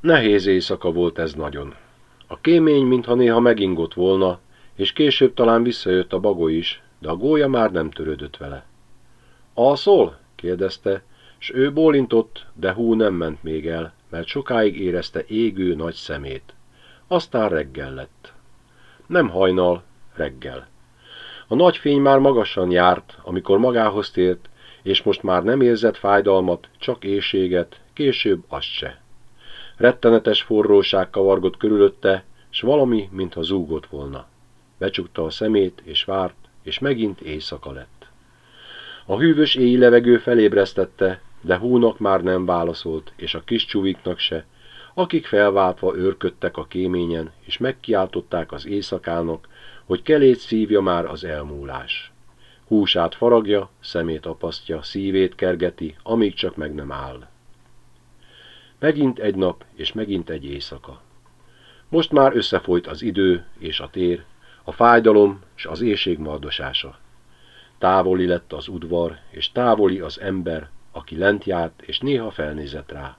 Nehéz éjszaka volt ez nagyon. A kémény, mintha néha megingott volna, és később talán visszajött a bagoly is, de a gólya már nem törődött vele. Alszol? kérdezte, s ő bólintott, de hú nem ment még el, mert sokáig érezte égő nagy szemét. Aztán reggel lett. Nem hajnal, reggel. A nagy fény már magasan járt, amikor magához tért, és most már nem érzett fájdalmat, csak éjséget, később azt se. Rettenetes forróság kavargott körülötte, s valami, mintha zúgott volna. Becsukta a szemét, és várt, és megint éjszaka lett. A hűvös éjjel levegő felébresztette, de húnak már nem válaszolt, és a kis csuviknak se, akik felváltva őrködtek a kéményen, és megkiáltották az éjszakának, hogy kelét szívja már az elmúlás. Húsát faragja, szemét apasztja, szívét kergeti, amíg csak meg nem áll. Megint egy nap, és megint egy éjszaka. Most már összefolyt az idő és a tér, a fájdalom és az éjség mardosása. Távoli lett az udvar, és távoli az ember, aki lent járt, és néha felnézett rá.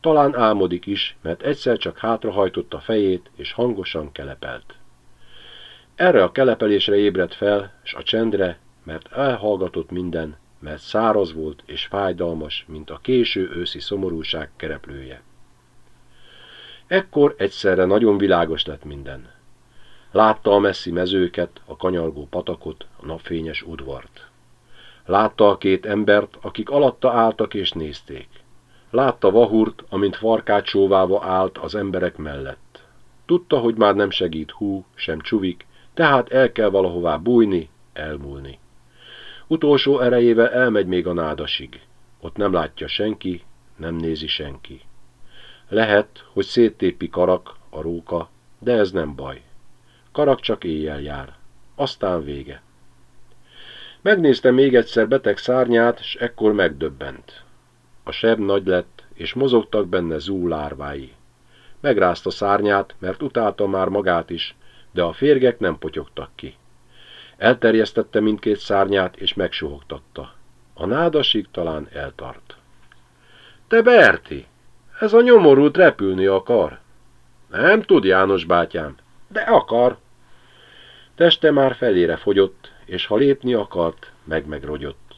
Talán álmodik is, mert egyszer csak hátrahajtotta fejét, és hangosan kelepelt. Erre a kelepelésre ébredt fel, s a csendre, mert elhallgatott minden, mert száraz volt és fájdalmas, mint a késő őszi szomorúság kereplője. Ekkor egyszerre nagyon világos lett minden. Látta a messzi mezőket, a kanyargó patakot, a napfényes udvart. Látta a két embert, akik alatta álltak és nézték. Látta Vahurt, amint farkát sóváva állt az emberek mellett. Tudta, hogy már nem segít hú, sem csuvik, tehát el kell valahová bújni, elmúlni. Utolsó erejével elmegy még a nádasig. Ott nem látja senki, nem nézi senki. Lehet, hogy széttépi karak, a róka, de ez nem baj. Karak csak éjjel jár. Aztán vége. Megnézte még egyszer beteg szárnyát, s ekkor megdöbbent. A seb nagy lett, és mozogtak benne zú lárvái. Megrázta szárnyát, mert utálta már magát is, de a férgek nem potyogtak ki. Elterjesztette mindkét szárnyát, és megsuhogtatta. A nádasig talán eltart. Te Berti, ez a nyomorult repülni akar. Nem tud, János bátyám, de akar. Teste már felére fogyott, és ha lépni akart, meg-megrogyott.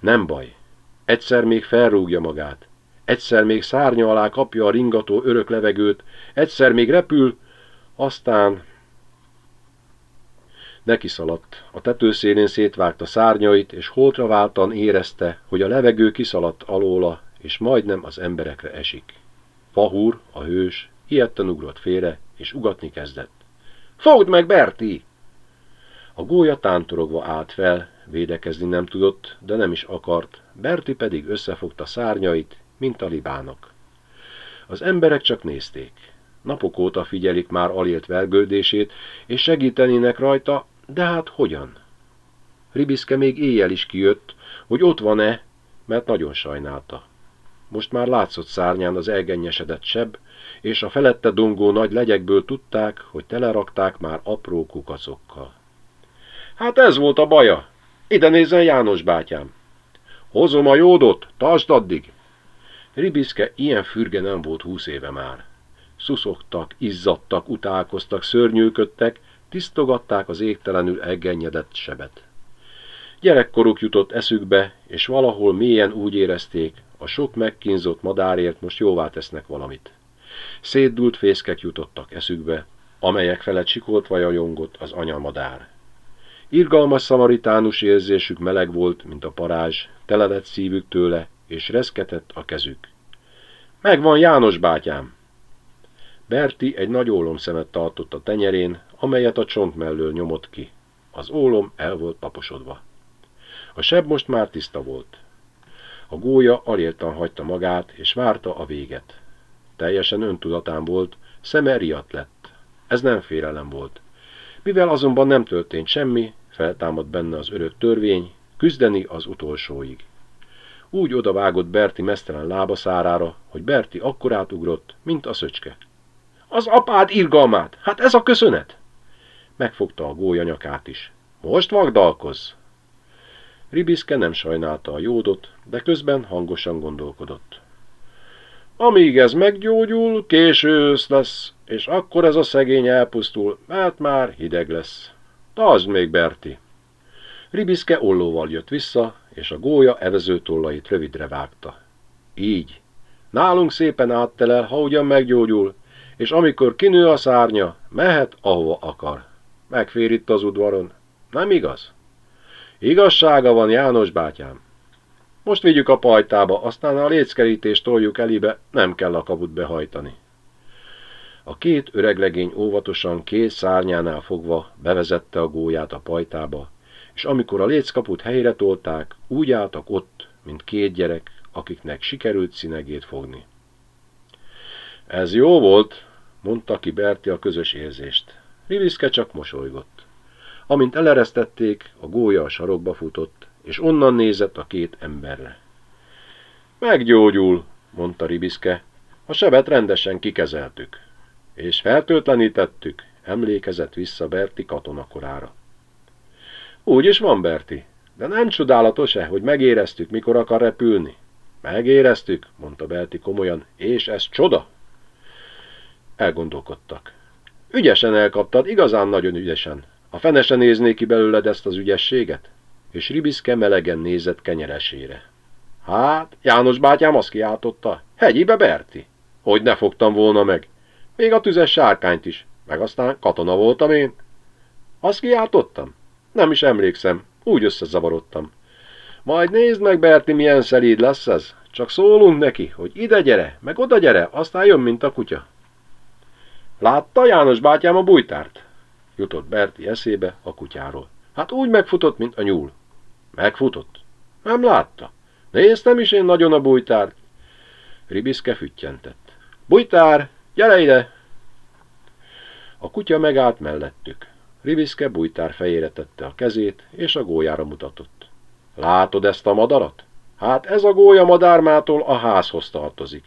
Nem baj, egyszer még felrúgja magát, egyszer még szárnya alá kapja a ringató örök levegőt, egyszer még repül, aztán Neki szaladt, a tetőszélén szétvágta szárnyait, és holtra váltan érezte, hogy a levegő kiszaladt alóla, és majdnem az emberekre esik. Fahúr, a hős, ilyetten ugrott félre, és ugatni kezdett. Fogd meg, Berti! A gólya tántorogva állt fel, védekezni nem tudott, de nem is akart, Berti pedig összefogta szárnyait, mint a libának. Az emberek csak nézték. Napok óta figyelik már alélt vergődését, és segítenének rajta, de hát hogyan? Ribiszke még éjjel is kijött, hogy ott van-e, mert nagyon sajnálta. Most már látszott szárnyán az elgennyesedett seb, és a felette dongó nagy legyekből tudták, hogy telerakták már apró kukacokkal. Hát ez volt a baja. Ide nézzen János bátyám. Hozom a jódot, tartsd addig. Ribiszke ilyen fürge nem volt húsz éve már. Szuszogtak, izzadtak, utálkoztak, szörnyűködtek, tisztogatták az égtelenül elgennyedett sebet. Gyerekkoruk jutott eszükbe, és valahol mélyen úgy érezték, a sok megkínzott madárért most jóvá tesznek valamit. Szétdult fészkek jutottak eszükbe, amelyek felett sikolt jongott az anyamadár. Irgalmas szamaritánus érzésük meleg volt, mint a parázs, teledett szívük tőle, és reszketett a kezük. Megvan János bátyám! Berti egy nagy ólomszemet tartott a tenyerén, amelyet a csont mellől nyomott ki. Az ólom el volt taposodva. A seb most már tiszta volt. A gólya aléltan hagyta magát, és várta a véget. Teljesen öntudatán volt, szeme riadt lett. Ez nem félelem volt. Mivel azonban nem történt semmi, feltámadt benne az örök törvény, küzdeni az utolsóig. Úgy odavágott Berti mesztelen lábaszárára, hogy Berti akkor átugrott, mint a szöcske. Az apád irgalmát! Hát ez a köszönet! Megfogta a gólya nyakát is. Most vagdalkozz! Ribiszke nem sajnálta a jódot, de közben hangosan gondolkodott. Amíg ez meggyógyul, késő ősz lesz, és akkor ez a szegény elpusztul, mert már hideg lesz. Tartsd még, Berti! Ribiszke ollóval jött vissza, és a gólya evező tollait rövidre vágta. Így. Nálunk szépen áttelel, ha ugyan meggyógyul, és amikor kinő a szárnya, mehet, ahova akar. Megfér itt az udvaron. Nem igaz? Igazsága van, János bátyám. Most vigyük a pajtába, aztán a léckerítést toljuk elébe, nem kell a kabut behajtani. A két öreg legény óvatosan két szárnyánál fogva bevezette a gólyát a pajtába, és amikor a léckaput helyre tolták, úgy álltak ott, mint két gyerek, akiknek sikerült színegét fogni. Ez jó volt, mondta ki Berti a közös érzést. Riviszke csak mosolygott. Amint eleresztették, a gólya a sarokba futott, és onnan nézett a két emberre. Meggyógyul, mondta Ribiszke, a sebet rendesen kikezeltük, és fertőtlenítettük, emlékezett vissza Berti katonakorára. Úgy is van, Berti, de nem csodálatos-e, hogy megéreztük, mikor akar repülni? Megéreztük, mondta Berti komolyan, és ez csoda. Elgondolkodtak. Ügyesen elkaptad, igazán nagyon ügyesen. A fene se nézné ki belőled ezt az ügyességet? És Ribiszke melegen nézett kenyeresére. Hát, János bátyám azt kiáltotta. Hegyibe Berti. Hogy ne fogtam volna meg. Még a tüzes sárkányt is. Meg aztán katona voltam én. Azt kiáltottam? Nem is emlékszem. Úgy összezavarodtam. Majd nézd meg, Berti, milyen szelíd lesz ez. Csak szólunk neki, hogy ide gyere, meg oda gyere, aztán jön, mint a kutya. Látta János bátyám a bújtárt? Jutott Berti eszébe a kutyáról. Hát úgy megfutott, mint a nyúl. Megfutott? Nem látta. Néztem is én nagyon a bújtárt. Ribiszke füttyentett. Bújtár, gyere ide! A kutya megállt mellettük. Ribiszke bújtár fejére tette a kezét, és a gólyára mutatott. Látod ezt a madarat? Hát ez a gólya madármától a házhoz tartozik.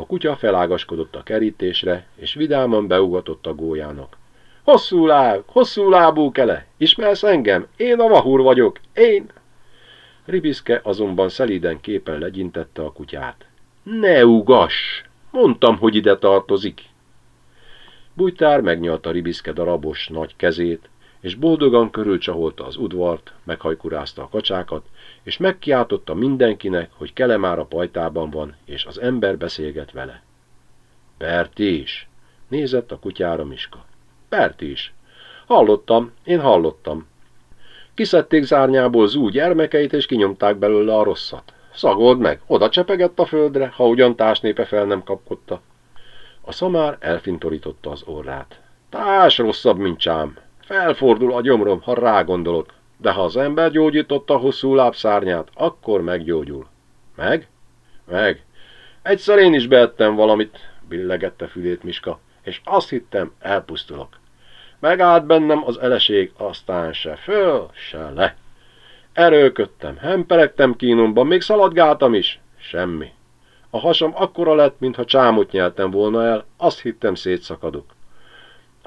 A kutya felágaskodott a kerítésre, és vidáman beugatott a gólyának. Hosszú láb, hosszú lábú kele, ismersz engem? Én a vahúr vagyok, én! Ribiszke azonban szelíden képen legyintette a kutyát. Ne ugass! Mondtam, hogy ide tartozik. Bújtár megnyalta Ribiszke darabos nagy kezét, és boldogan körülcsaholta az udvart, meghajkurázta a kacsákat, és megkiáltotta mindenkinek, hogy Kele már a pajtában van, és az ember beszélget vele. Berti is! Nézett a kutyára Miska. Berti is! Hallottam, én hallottam. Kiszedték zárnyából zú gyermekeit, és kinyomták belőle a rosszat. Szagold meg, oda csepegett a földre, ha ugyan társnépe fel nem kapkodta. A szamár elfintorította az orrát. Társ rosszabb, mint csám. Felfordul a gyomrom, ha rágondolok. De ha az ember gyógyította a hosszú lábszárnyát, akkor meggyógyul. Meg? Meg. Egyszer én is beettem valamit, billegette fülét Miska, és azt hittem, elpusztulok. Megállt bennem az eleség, aztán se föl, se le. Erőködtem, hemperegtem kínomban, még szaladgáltam is. Semmi. A hasam akkora lett, mintha csámot nyeltem volna el, azt hittem szétszakadok.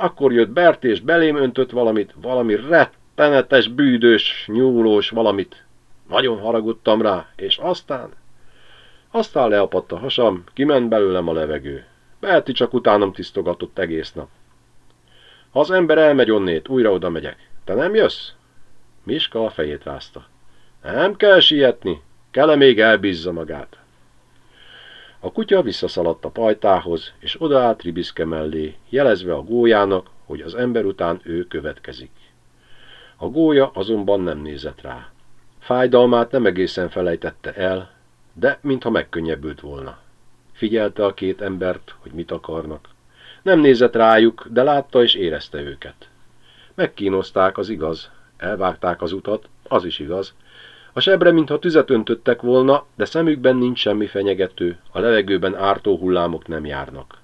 Akkor jött Bert és belém öntött valamit, valami rettenetes, bűdös, nyúlós valamit. Nagyon haragudtam rá, és aztán... Aztán leapadt a hasam, kiment belőlem a levegő. Berti csak utánam tisztogatott egész nap. Ha az ember elmegy onnét, újra oda megyek. Te nem jössz? Miska a fejét rázta. Nem kell sietni, kell -e még elbízza magát. A kutya visszaszaladt a pajtához, és odaállt Ribiszke mellé, jelezve a gólyának, hogy az ember után ő következik. A gólya azonban nem nézett rá. Fájdalmát nem egészen felejtette el, de mintha megkönnyebbült volna. Figyelte a két embert, hogy mit akarnak. Nem nézett rájuk, de látta és érezte őket. Megkínozták, az igaz. Elvágták az utat, az is igaz, a sebre, mintha tüzet öntöttek volna, de szemükben nincs semmi fenyegető, a levegőben ártó hullámok nem járnak.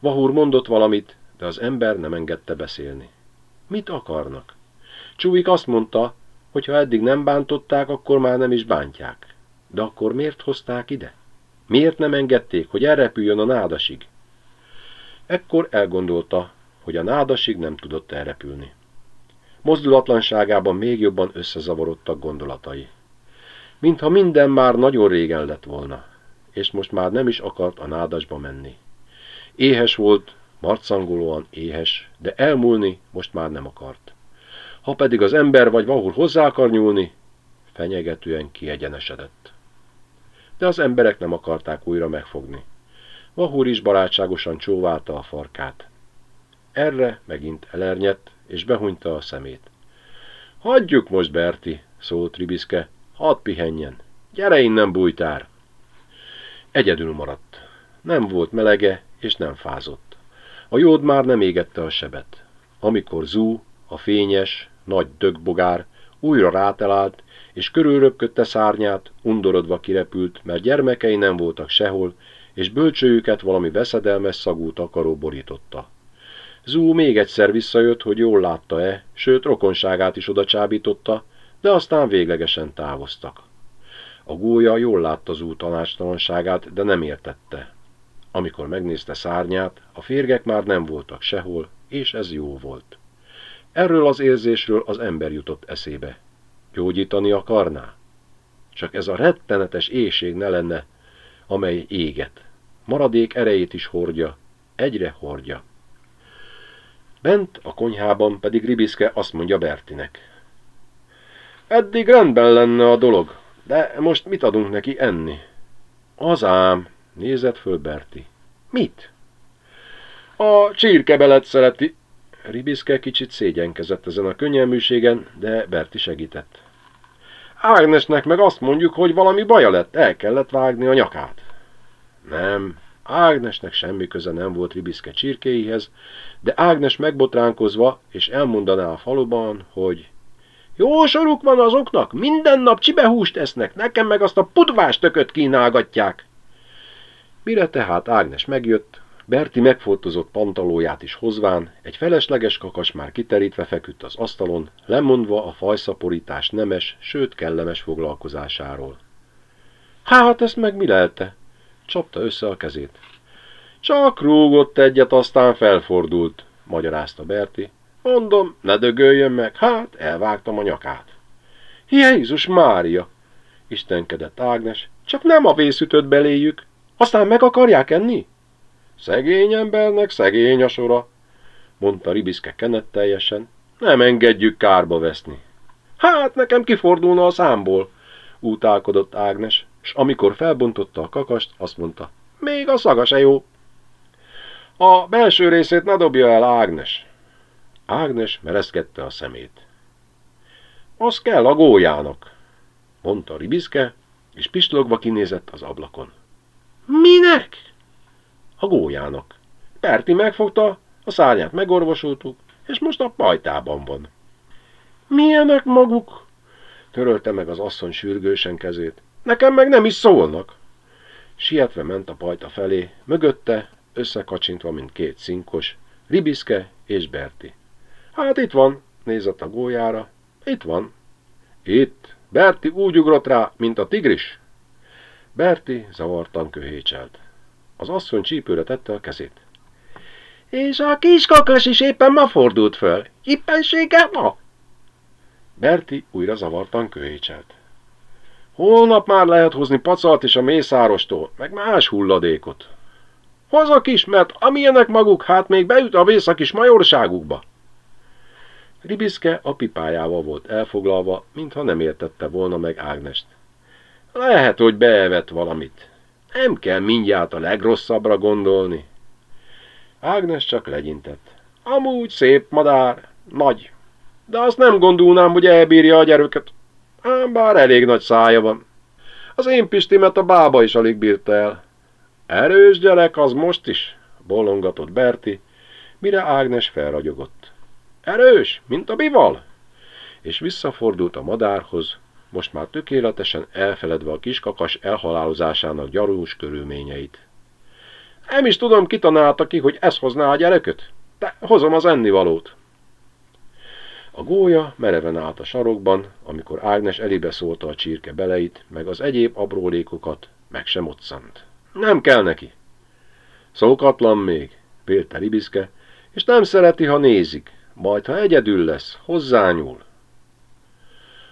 Vahúr mondott valamit, de az ember nem engedte beszélni. Mit akarnak? Csúvik azt mondta, hogy ha eddig nem bántották, akkor már nem is bántják. De akkor miért hozták ide? Miért nem engedték, hogy elrepüljön a nádasig? Ekkor elgondolta, hogy a nádasig nem tudott elrepülni. Mozdulatlanságában még jobban összezavarodtak gondolatai. Mintha minden már nagyon régen lett volna. és most már nem is akart a nádasba menni. Éhes volt, marcangolóan éhes, de elmúlni most már nem akart. Ha pedig az ember vagy valahol hozzá akar nyúlni, fenyegetően kiegyenesedett. De az emberek nem akarták újra megfogni. Vahúr is barátságosan csóválta a farkát. Erre megint elernyett, és behunyta a szemét. Hagyjuk most, Berti, szólt Ribiszke, hadd pihenjen. Gyere innen, bújtár! Egyedül maradt. Nem volt melege, és nem fázott. A jód már nem égette a sebet. Amikor Zú, a fényes, nagy dögbogár újra rátelált, és körülröpködte szárnyát, undorodva kirepült, mert gyermekei nem voltak sehol, és bölcsőjüket valami veszedelmes szagú takaró borította. Zú még egyszer visszajött, hogy jól látta-e, sőt rokonságát is oda csábította, de aztán véglegesen távoztak. A gólya jól látta Zú tanácstalanságát, de nem értette. Amikor megnézte szárnyát, a férgek már nem voltak sehol, és ez jó volt. Erről az érzésről az ember jutott eszébe. Gyógyítani akarná? Csak ez a rettenetes éjség ne lenne, amely éget. Maradék erejét is hordja, egyre hordja. Bent a konyhában pedig Ribiszke azt mondja Bertinek. Eddig rendben lenne a dolog, de most mit adunk neki enni? Az ám, nézett föl Berti. Mit? A csirkebelet szereti. Ribiszke kicsit szégyenkezett ezen a könnyelműségen, de Berti segített. Ágnesnek meg azt mondjuk, hogy valami baja lett, el kellett vágni a nyakát. Nem, Ágnesnek semmi köze nem volt Ribiszke csirkéihez, de Ágnes megbotránkozva és elmondaná a faluban, hogy jó soruk van azoknak, minden nap csibehúst esznek, nekem meg azt a pudvás tököt kínálgatják. Mire tehát Ágnes megjött, Berti megfoltozott pantalóját is hozván, egy felesleges kakas már kiterítve feküdt az asztalon, lemondva a fajszaporítás nemes, sőt kellemes foglalkozásáról. Hát ezt meg mi lelte? Csapta össze a kezét. Csak rúgott egyet, aztán felfordult, magyarázta Berti. Mondom, ne dögöljön meg, hát elvágtam a nyakát. Jézus Mária! Istenkedett Ágnes, csak nem a vészütött beléjük, aztán meg akarják enni? Szegény embernek szegény a sora, mondta Ribiszke kenetteljesen, nem engedjük kárba veszni. Hát nekem kifordulna a számból, útálkodott Ágnes, és amikor felbontotta a kakast, azt mondta, még a szaga se jó. A belső részét ne dobja el Ágnes. Ágnes mereszkedte a szemét. Az kell a gólyának, mondta Ribiszke, és pislogva kinézett az ablakon. Minek? A gólyának. Perti megfogta, a szárnyát megorvosoltuk, és most a pajtában van. Milyenek maguk? Törölte meg az asszony sürgősen kezét. Nekem meg nem is szólnak. Sietve ment a pajta felé, mögötte, összekacsintva, mint két szinkos, Ribiszke és Berti. Hát itt van, nézett a gólyára. Itt van. Itt. Berti úgy ugrott rá, mint a tigris. Berti zavartan köhécselt. Az asszony csípőre tette a kezét. És a kiskakas is éppen ma fordult föl. Ippenséggel ma? Berti újra zavartan köhécselt. Holnap már lehet hozni pacalt is a mészárostól, meg más hulladékot. Hozok is, mert amilyenek maguk, hát még beüt a vész a kis majorságukba. Ribiszke a pipájával volt elfoglalva, mintha nem értette volna meg Ágnest. Lehet, hogy beevett valamit. Nem kell mindjárt a legrosszabbra gondolni. Ágnes csak legyintett. Amúgy szép madár, nagy. De azt nem gondolnám, hogy elbírja a gyereket. Ám bár elég nagy szája van. Az én pistimet a bába is alig bírta el. Erős gyerek az most is, bolongatott Berti, mire Ágnes felragyogott. Erős, mint a bival! És visszafordult a madárhoz, most már tökéletesen elfeledve a kiskakas elhalálozásának gyarús körülményeit. Nem is tudom, kitanálta ki, hogy ez hozná a gyereket, de hozom az ennivalót. A gólya mereven állt a sarokban, amikor Ágnes elébe szólta a csirke beleit, meg az egyéb aprólékokat, meg sem moccant. Nem kell neki. Szókatlan még, pélte Ribiszke, és nem szereti, ha nézik, majd ha egyedül lesz, hozzányúl.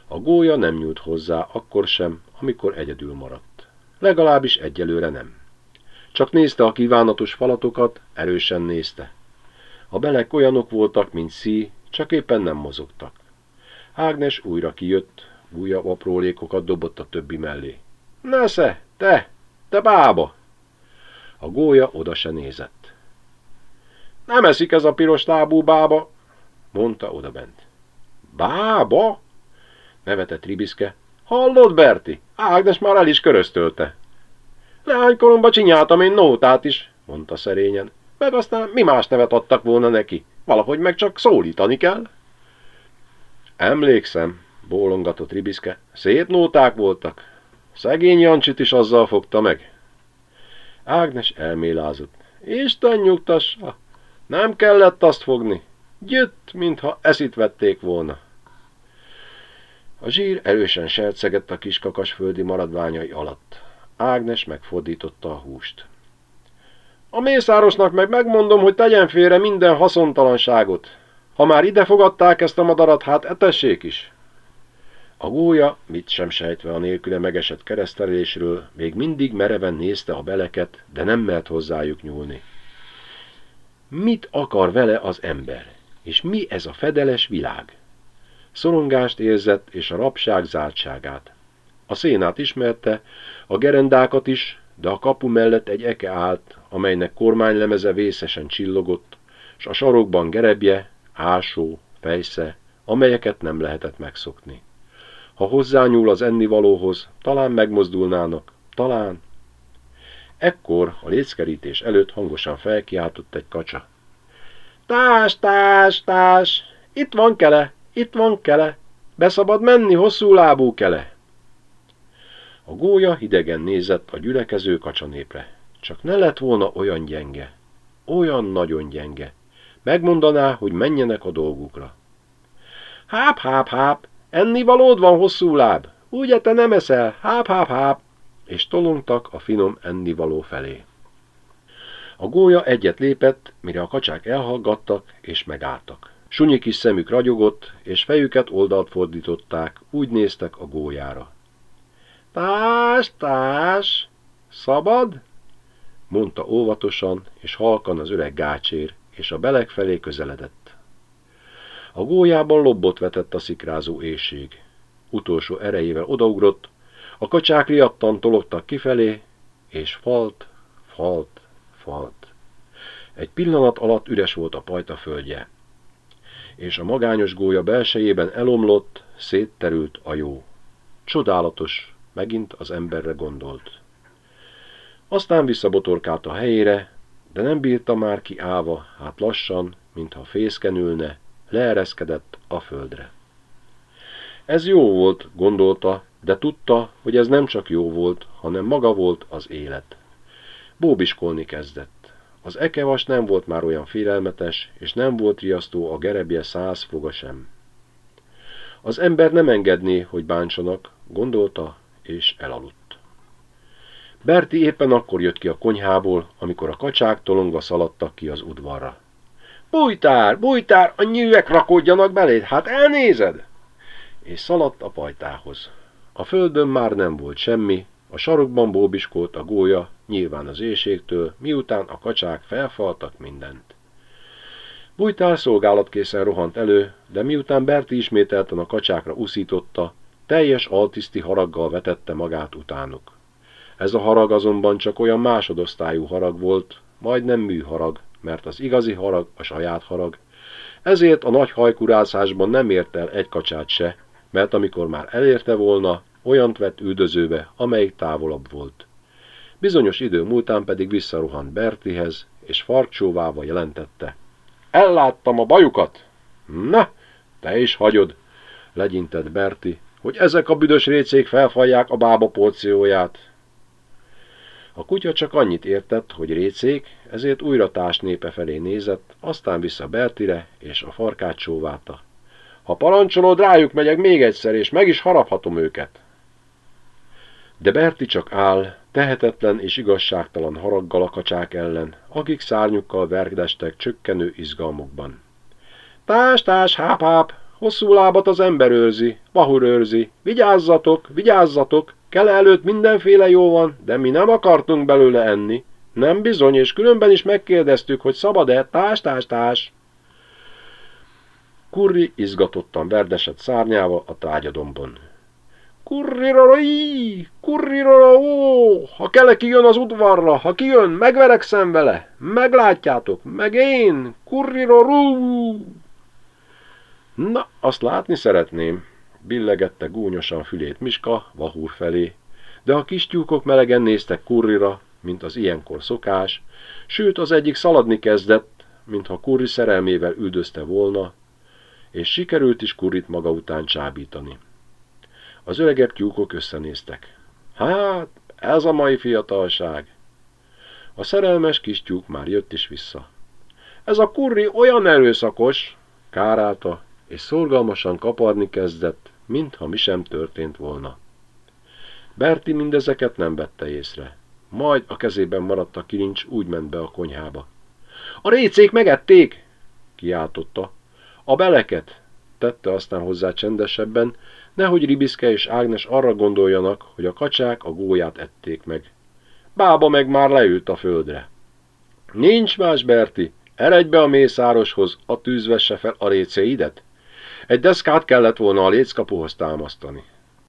A gólya nem nyúlt hozzá akkor sem, amikor egyedül maradt. Legalábbis egyelőre nem. Csak nézte a kívánatos falatokat, erősen nézte. A belek olyanok voltak, mint szí, csak éppen nem mozogtak. Ágnes újra kijött, újabb aprólékokat dobott a többi mellé. Nesze, te, te bába! A gólya oda se nézett. Nem eszik ez a piros lábú bába, mondta odabent. Bába? nevetett Ribiszke. Hallod, Berti? Ágnes már el is köröztölte. Leánykoromban csinyáltam én nótát is, mondta szerényen. Meg aztán mi más nevet adtak volna neki? Valahogy meg csak szólítani kell. Emlékszem, bólongatott Ribiszke. Szép nóták voltak. Szegény Jancsit is azzal fogta meg. Ágnes elmélázott. Isten nyugtassa, nem kellett azt fogni. Gyütt, mintha eszit vették volna. A zsír erősen sercegett a kiskakas földi maradványai alatt. Ágnes megfordította a húst. A mészárosnak meg megmondom, hogy tegyen félre minden haszontalanságot. Ha már ide fogadták ezt a madarat, hát etessék is. A gólya, mit sem sejtve a nélküle megesett keresztelésről, még mindig mereven nézte a beleket, de nem mert hozzájuk nyúlni. Mit akar vele az ember? És mi ez a fedeles világ? Szorongást érzett, és a rabság zártságát. A szénát ismerte, a gerendákat is, de a kapu mellett egy eke állt, amelynek kormánylemeze vészesen csillogott, s a sarokban gerebje, ásó, fejsze, amelyeket nem lehetett megszokni. Ha hozzányúl az ennivalóhoz, talán megmozdulnának, talán. Ekkor a léckerítés előtt hangosan felkiáltott egy kacsa. Tás, tás, tás! Itt van kele, itt van kele! Beszabad menni, hosszú lábú kele! A gólya hidegen nézett a gyülekező kacsanépre. Csak ne lett volna olyan gyenge. Olyan nagyon gyenge. Megmondaná, hogy menjenek a dolgukra. Háp, háp, háp, enni valód van hosszú láb. Ugye te nem eszel? Háp, háp, háp. És tolongtak a finom ennivaló felé. A gólya egyet lépett, mire a kacsák elhallgattak és megálltak. Sunyi kis szemük ragyogott, és fejüket oldalt fordították, úgy néztek a gólyára. Tás, tás, szabad? Mondta óvatosan és halkan az öreg gácsér, és a beleg felé közeledett. A gólyában lobbot vetett a szikrázó éjség. Utolsó erejével odaugrott, a kacsák riadtan tologtak kifelé, és falt, falt, falt. Egy pillanat alatt üres volt a pajta földje, és a magányos gólya belsejében elomlott, szétterült a jó. Csodálatos, megint az emberre gondolt. Aztán visszabotorkált a helyére, de nem bírta már ki állva, hát lassan, mintha fészkenülne, leereszkedett a földre. Ez jó volt, gondolta, de tudta, hogy ez nem csak jó volt, hanem maga volt az élet. Bóbiskolni kezdett. Az ekevas nem volt már olyan félelmetes, és nem volt riasztó a gerebje száz foga sem. Az ember nem engedné, hogy bántsanak, gondolta, és elaludt. Berti éppen akkor jött ki a konyhából, amikor a kacsák tolongva szaladtak ki az udvarra. Bújtár, bújtár, a nyűek rakódjanak beléd, hát elnézed? És szaladt a pajtához. A földön már nem volt semmi, a sarokban bóbiskolt a gólya, nyilván az éjségtől, miután a kacsák felfaltak mindent. Bújtár szolgálatkészen rohant elő, de miután Berti ismételten a kacsákra uszította, teljes altiszti haraggal vetette magát utánuk. Ez a harag azonban csak olyan másodosztályú harag volt, majdnem műharag, mert az igazi harag a saját harag. Ezért a nagy hajkurászásban nem ért el egy kacsát se, mert amikor már elérte volna, olyant vett üldözőbe, amelyik távolabb volt. Bizonyos idő múltán pedig visszarohant Bertihez, és farkcsóvával jelentette. Elláttam a bajukat! Na, te is hagyod, legyintett Berti, hogy ezek a büdös récék felfalják a bába porcióját. A kutya csak annyit értett, hogy récék, ezért újra társ népe felé nézett, aztán vissza Bertire, és a farkát csóválta. Ha parancsolod, rájuk megyek még egyszer, és meg is haraphatom őket. De Berti csak áll, tehetetlen és igazságtalan haraggal a kacsák ellen, akik szárnyukkal vergdestek csökkenő izgalmukban. Tás, tás, háp, háp, hosszú lábat az ember őrzi, bahur őrzi, vigyázzatok, vigyázzatok, Kele előtt mindenféle jó van, de mi nem akartunk belőle enni. Nem bizony, és különben is megkérdeztük, hogy szabad-e, tás, tás, tás. Kurri izgatottan verdesett szárnyával a trágyadomban. Kurriroroi, kurriroró, ha kele kijön az udvarra, ha kijön, megverekszem vele, meglátjátok, meg én, kurrirorú. Na, azt látni szeretném, billegette gúnyosan fülét Miska Vahúr felé, de a kis tyúkok melegen néztek Kurrira, mint az ilyenkor szokás, sőt az egyik szaladni kezdett, mintha Kurri szerelmével üldözte volna, és sikerült is Kurrit maga után csábítani. Az öregek tyúkok összenéztek. Hát, ez a mai fiatalság. A szerelmes kis tyúk már jött is vissza. Ez a kurri olyan erőszakos, kárálta, és szorgalmasan kaparni kezdett, mintha mi sem történt volna. Berti mindezeket nem vette észre. Majd a kezében maradt a kilincs, úgy ment be a konyhába. A récék megették! kiáltotta. A beleket! tette aztán hozzá csendesebben, nehogy Ribiszke és Ágnes arra gondoljanak, hogy a kacsák a gólyát ették meg. Bába meg már leült a földre. Nincs más, Berti, eredj be a mészároshoz, a tűz vesse fel a récéidet. Egy deszkát kellett volna a léckapuhoz támasztani.